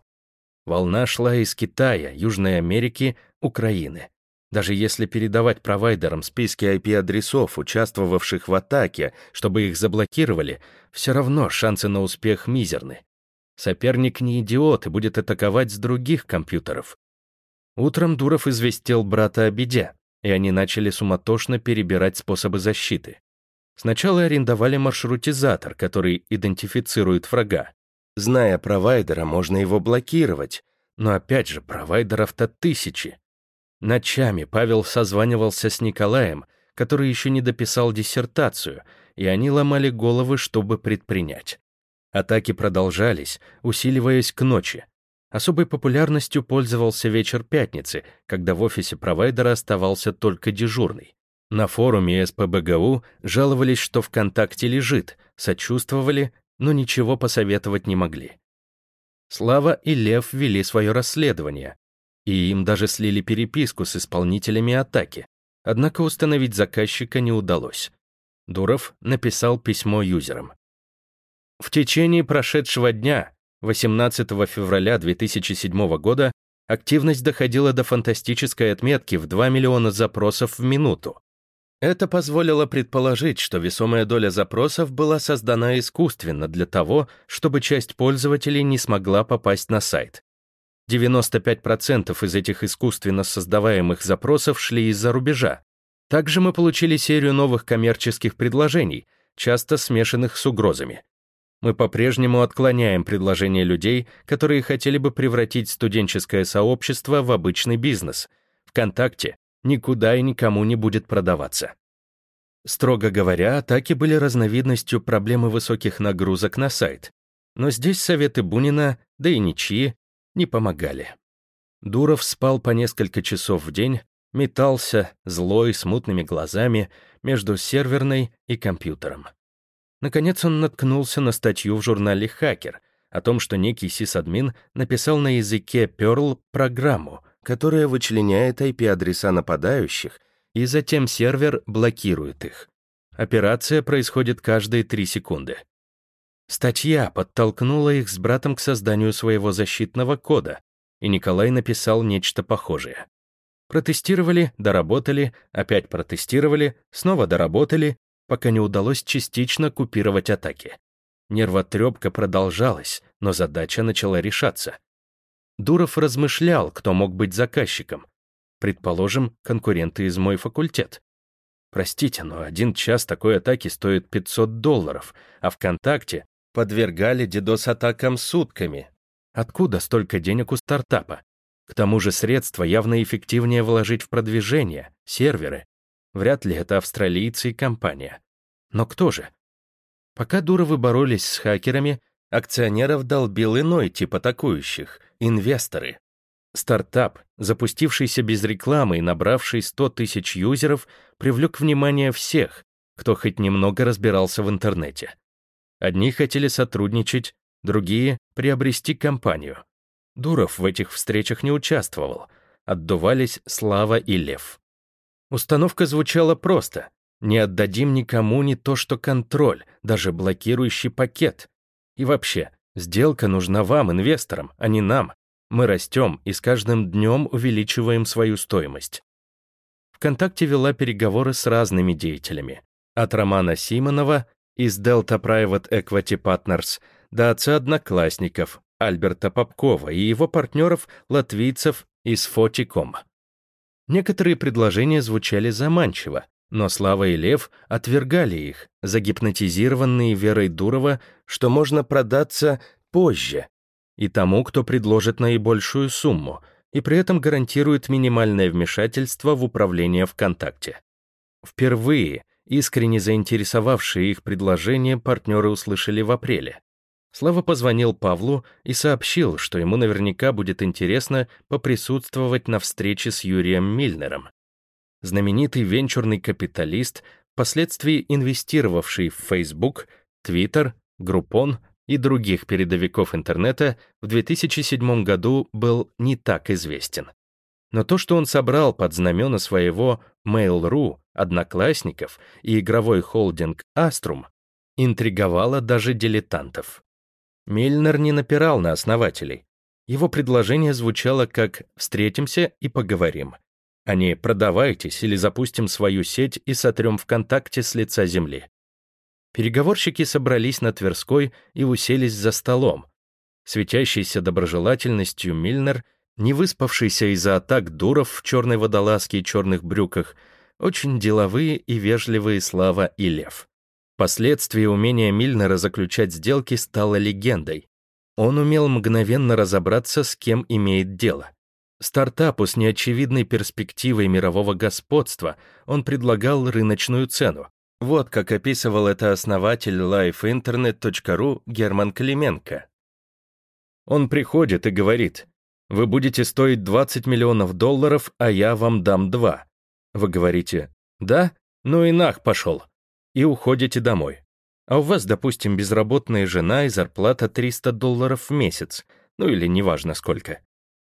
Волна шла из Китая, Южной Америки, Украины. Даже если передавать провайдерам списки IP-адресов, участвовавших в атаке, чтобы их заблокировали, все равно шансы на успех мизерны. Соперник не идиот и будет атаковать с других компьютеров. Утром Дуров известил брата о беде, и они начали суматошно перебирать способы защиты. Сначала арендовали маршрутизатор, который идентифицирует врага. Зная провайдера, можно его блокировать, но опять же, провайдеров-то тысячи. Ночами Павел созванивался с Николаем, который еще не дописал диссертацию, и они ломали головы, чтобы предпринять. Атаки продолжались, усиливаясь к ночи. Особой популярностью пользовался вечер пятницы, когда в офисе провайдера оставался только дежурный. На форуме СПБГУ жаловались, что ВКонтакте лежит, сочувствовали, но ничего посоветовать не могли. Слава и Лев вели свое расследование, и им даже слили переписку с исполнителями атаки, однако установить заказчика не удалось. Дуров написал письмо юзерам. В течение прошедшего дня, 18 февраля 2007 года, активность доходила до фантастической отметки в 2 миллиона запросов в минуту. Это позволило предположить, что весомая доля запросов была создана искусственно для того, чтобы часть пользователей не смогла попасть на сайт. 95% из этих искусственно создаваемых запросов шли из-за рубежа. Также мы получили серию новых коммерческих предложений, часто смешанных с угрозами. Мы по-прежнему отклоняем предложения людей, которые хотели бы превратить студенческое сообщество в обычный бизнес. ВКонтакте никуда и никому не будет продаваться. Строго говоря, атаки были разновидностью проблемы высоких нагрузок на сайт. Но здесь советы Бунина, да и ничьи, не помогали. Дуров спал по несколько часов в день, метался, злой, с мутными глазами, между серверной и компьютером. Наконец он наткнулся на статью в журнале «Хакер» о том, что некий сисадмин написал на языке Perl программу, которая вычленяет IP-адреса нападающих, и затем сервер блокирует их. Операция происходит каждые три секунды. Статья подтолкнула их с братом к созданию своего защитного кода, и Николай написал нечто похожее. Протестировали, доработали, опять протестировали, снова доработали, пока не удалось частично купировать атаки. Нервотрепка продолжалась, но задача начала решаться. Дуров размышлял, кто мог быть заказчиком. Предположим, конкуренты из мой факультет. Простите, но один час такой атаки стоит 500 долларов, а ВКонтакте подвергали DDoS-атакам сутками. Откуда столько денег у стартапа? К тому же средства явно эффективнее вложить в продвижение, серверы. Вряд ли это австралийцы и компания. Но кто же? Пока Дуровы боролись с хакерами, акционеров долбил иной тип атакующих — инвесторы. Стартап, запустившийся без рекламы и набравший 100 тысяч юзеров, привлек внимание всех, кто хоть немного разбирался в интернете. Одни хотели сотрудничать, другие — приобрести компанию. Дуров в этих встречах не участвовал, отдувались Слава и Лев. Установка звучала просто. Не отдадим никому не то что контроль, даже блокирующий пакет. И вообще, сделка нужна вам, инвесторам, а не нам. Мы растем и с каждым днем увеличиваем свою стоимость. ВКонтакте вела переговоры с разными деятелями. От Романа Симонова из Delta Private Equity Partners до отца одноклассников Альберта Попкова и его партнеров латвийцев из Фотиком. Некоторые предложения звучали заманчиво, но Слава и Лев отвергали их, загипнотизированные верой Дурова, что можно продаться позже, и тому, кто предложит наибольшую сумму, и при этом гарантирует минимальное вмешательство в управление ВКонтакте. Впервые искренне заинтересовавшие их предложение партнеры услышали в апреле. Слава позвонил Павлу и сообщил, что ему наверняка будет интересно поприсутствовать на встрече с Юрием Мильнером. Знаменитый венчурный капиталист, впоследствии инвестировавший в Facebook, Twitter, Groupon и других передовиков интернета, в 2007 году был не так известен. Но то, что он собрал под знамена своего Mail.ru, Одноклассников и игровой холдинг Astrum, интриговало даже дилетантов. Мильнер не напирал на основателей. Его предложение звучало как «встретимся и поговорим», а не «продавайтесь или запустим свою сеть и сотрем ВКонтакте с лица земли». Переговорщики собрались на Тверской и уселись за столом. Светящийся доброжелательностью Мильнер, не выспавшийся из-за атак дуров в черной водолазке и черных брюках, очень деловые и вежливые Слава и Лев. Впоследствии умение Мильнера заключать сделки стало легендой. Он умел мгновенно разобраться, с кем имеет дело. Стартапу с неочевидной перспективой мирового господства он предлагал рыночную цену. Вот как описывал это основатель lifeinternet.ru Герман Клименко. Он приходит и говорит, «Вы будете стоить 20 миллионов долларов, а я вам дам 2». Вы говорите, «Да? Ну и нах пошел». И уходите домой. А у вас, допустим, безработная жена и зарплата 300 долларов в месяц, ну или неважно сколько.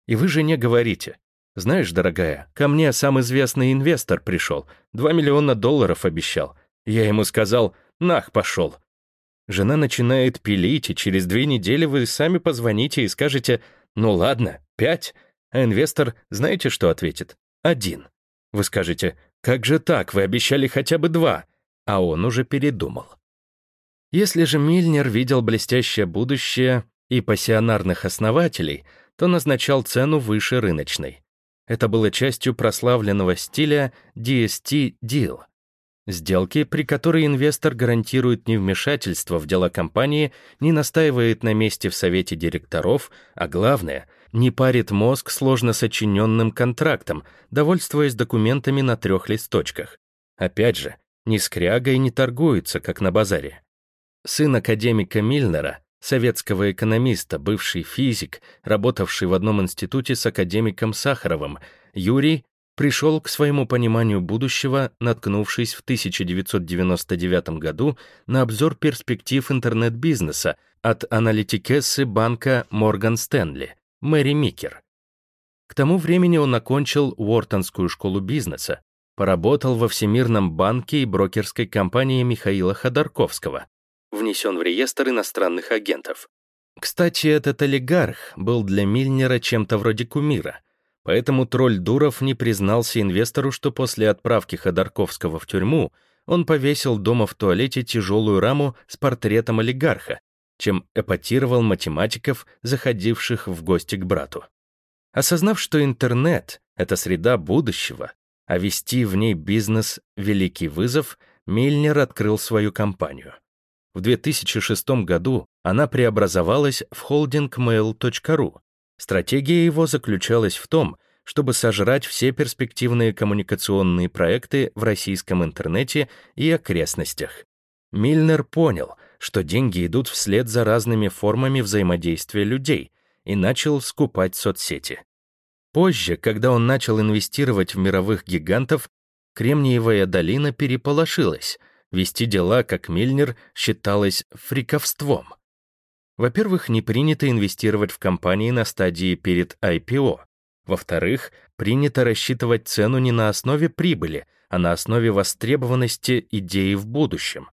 И вы жене говорите, «Знаешь, дорогая, ко мне сам известный инвестор пришел, 2 миллиона долларов обещал. Я ему сказал, нах, пошел». Жена начинает пилить, и через две недели вы сами позвоните и скажете, «Ну ладно, пять». А инвестор, знаете, что ответит? «Один». Вы скажете, «Как же так, вы обещали хотя бы два». А он уже передумал. Если же Мильнер видел блестящее будущее и пассионарных основателей — то назначал цену выше рыночной. Это было частью прославленного стиля DST Deal — сделки, при которой инвестор гарантирует невмешательство в дела компании, не настаивает на месте в совете директоров, а главное — не парит мозг сложно сочиненным контрактом, довольствуясь документами на трех листочках. Опять же, ни скряга и не торгуется, как на базаре. Сын академика Мильнера, советского экономиста, бывший физик, работавший в одном институте с академиком Сахаровым, Юрий пришел к своему пониманию будущего, наткнувшись в 1999 году на обзор перспектив интернет-бизнеса от аналитикессы банка Морган Стэнли, Мэри Микер. К тому времени он окончил Уортонскую школу бизнеса, поработал во Всемирном банке и брокерской компании Михаила Ходорковского, внесен в реестр иностранных агентов. Кстати, этот олигарх был для Мильнера чем-то вроде кумира, поэтому тролль Дуров не признался инвестору, что после отправки Ходорковского в тюрьму он повесил дома в туалете тяжелую раму с портретом олигарха, чем эпатировал математиков, заходивших в гости к брату. Осознав, что интернет — это среда будущего, а вести в ней бизнес — великий вызов, Мильнер открыл свою компанию. В 2006 году она преобразовалась в холдинг mail.ru. Стратегия его заключалась в том, чтобы сожрать все перспективные коммуникационные проекты в российском интернете и окрестностях. Мильнер понял, что деньги идут вслед за разными формами взаимодействия людей и начал скупать соцсети. Позже, когда он начал инвестировать в мировых гигантов, Кремниевая долина переполошилась — Вести дела, как Мильнер, считалось фриковством. Во-первых, не принято инвестировать в компании на стадии перед IPO. Во-вторых, принято рассчитывать цену не на основе прибыли, а на основе востребованности идеи в будущем.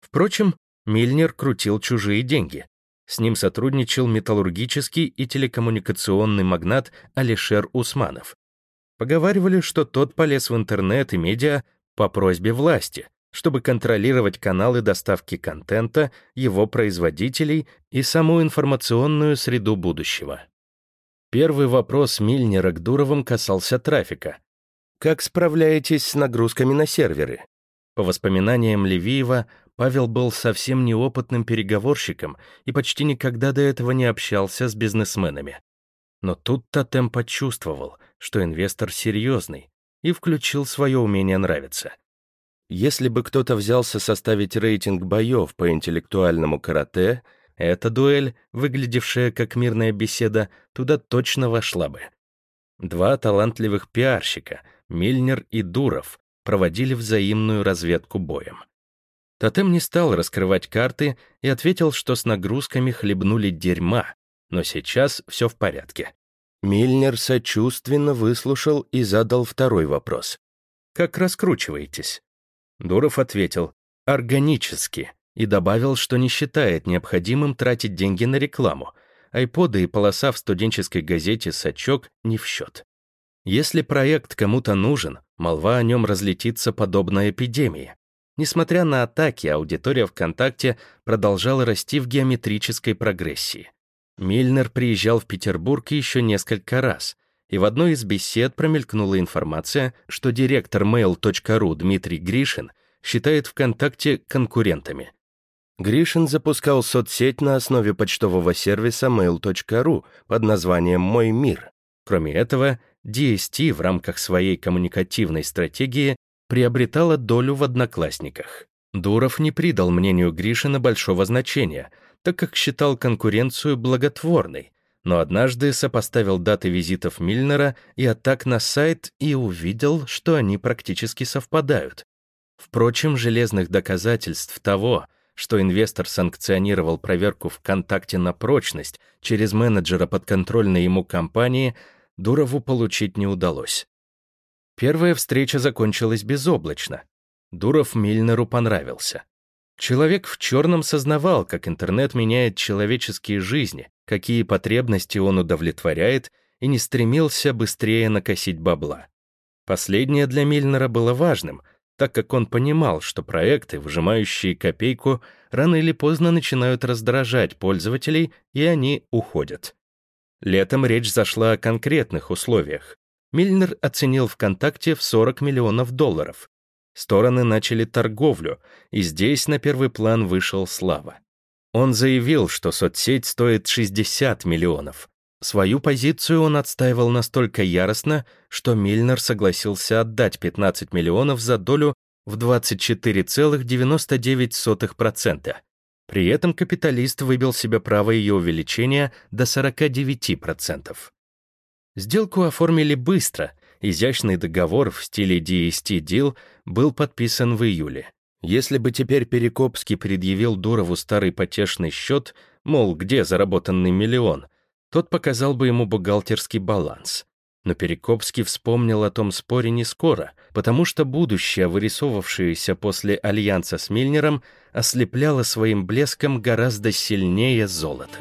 Впрочем, Мильнер крутил чужие деньги. С ним сотрудничал металлургический и телекоммуникационный магнат Алишер Усманов. Поговаривали, что тот полез в интернет и медиа по просьбе власти, чтобы контролировать каналы доставки контента, его производителей и саму информационную среду будущего. Первый вопрос Мильнера к Дуровым касался трафика. Как справляетесь с нагрузками на серверы? По воспоминаниям Левиева, Павел был совсем неопытным переговорщиком и почти никогда до этого не общался с бизнесменами. Но тут Тотем почувствовал, что инвестор серьезный, и включил свое умение нравиться. Если бы кто-то взялся составить рейтинг боев по интеллектуальному карате, эта дуэль, выглядевшая как мирная беседа, туда точно вошла бы. Два талантливых пиарщика, Мильнер и Дуров, проводили взаимную разведку боем. Тотем не стал раскрывать карты и ответил, что с нагрузками хлебнули дерьма, но сейчас все в порядке. Мильнер сочувственно выслушал и задал второй вопрос. «Как раскручиваетесь?» Дуров ответил «органически» и добавил, что не считает необходимым тратить деньги на рекламу. Айподы и полоса в студенческой газете «Сачок» не в счет. Если проект кому-то нужен, молва о нем разлетится подобно эпидемии. Несмотря на атаки, аудитория ВКонтакте продолжала расти в геометрической прогрессии. Мильнер приезжал в Петербург еще несколько раз, и в одной из бесед промелькнула информация, что директор mail.ru Дмитрий Гришин считает ВКонтакте конкурентами. Гришин запускал соцсеть на основе почтового сервиса mail.ru под названием «Мой мир». Кроме этого, DST в рамках своей коммуникативной стратегии приобретала долю в «Одноклассниках». Дуров не придал мнению Гришина большого значения, так как считал конкуренцию благотворной, но однажды сопоставил даты визитов Мильнера и атак на сайт и увидел, что они практически совпадают. Впрочем, железных доказательств того, что инвестор санкционировал проверку ВКонтакте на прочность через менеджера подконтрольной ему компании, Дурову получить не удалось. Первая встреча закончилась безоблачно. Дуров Мильнеру понравился. Человек в черном сознавал, как интернет меняет человеческие жизни, какие потребности он удовлетворяет, и не стремился быстрее накосить бабла. Последнее для Мильнера было важным — так как он понимал, что проекты, выжимающие копейку, рано или поздно начинают раздражать пользователей, и они уходят. Летом речь зашла о конкретных условиях. Мильнер оценил ВКонтакте в 40 миллионов долларов. Стороны начали торговлю, и здесь на первый план вышел Слава. Он заявил, что соцсеть стоит 60 миллионов, Свою позицию он отстаивал настолько яростно, что Мильнер согласился отдать 15 миллионов за долю в 24,99%. При этом капиталист выбил себе право ее увеличения до 49%. Сделку оформили быстро, изящный договор в стиле DST Deal был подписан в июле. Если бы теперь Перекопский предъявил Дурову старый потешный счет, мол, где заработанный миллион, тот показал бы ему бухгалтерский баланс. Но Перекопский вспомнил о том споре не скоро, потому что будущее, вырисовывавшееся после альянса с Мильнером, ослепляло своим блеском гораздо сильнее золота.